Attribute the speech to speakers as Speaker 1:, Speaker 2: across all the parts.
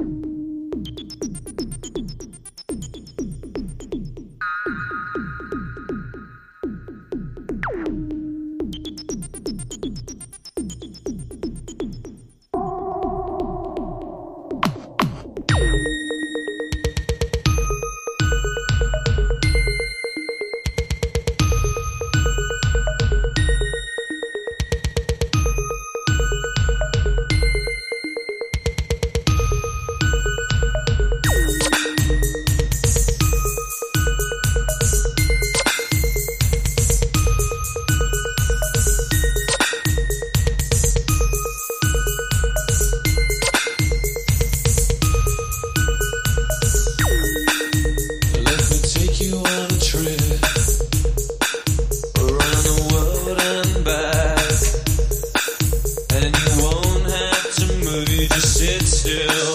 Speaker 1: you Let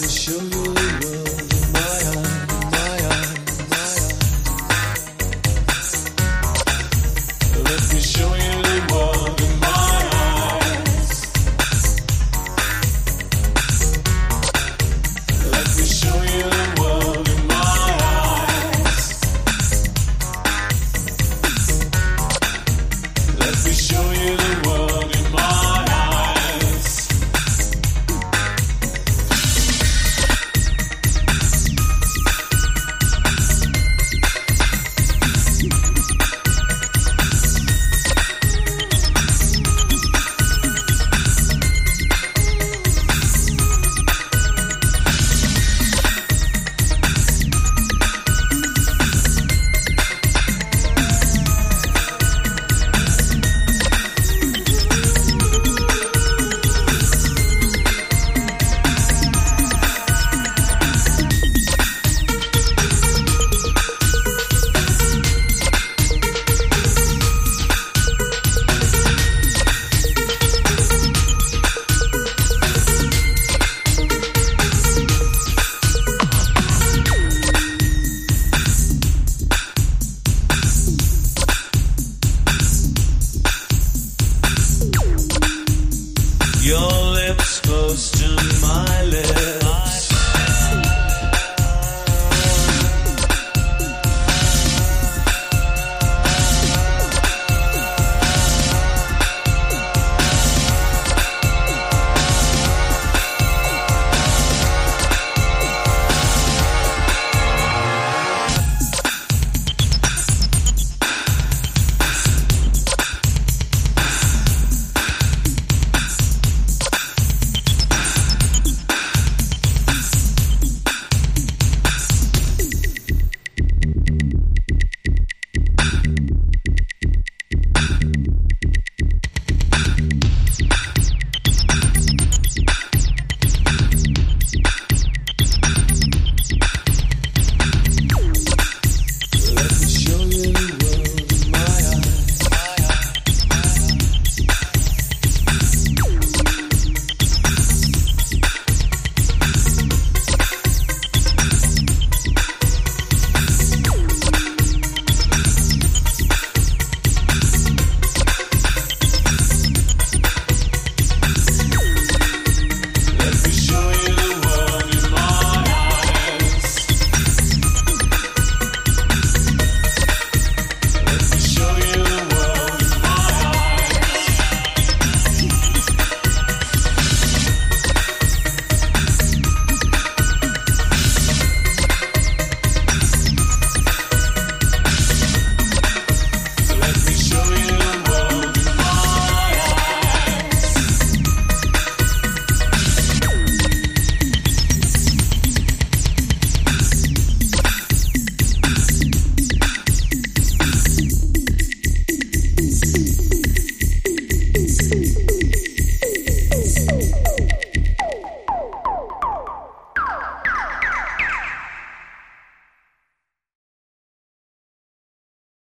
Speaker 1: me show you the world.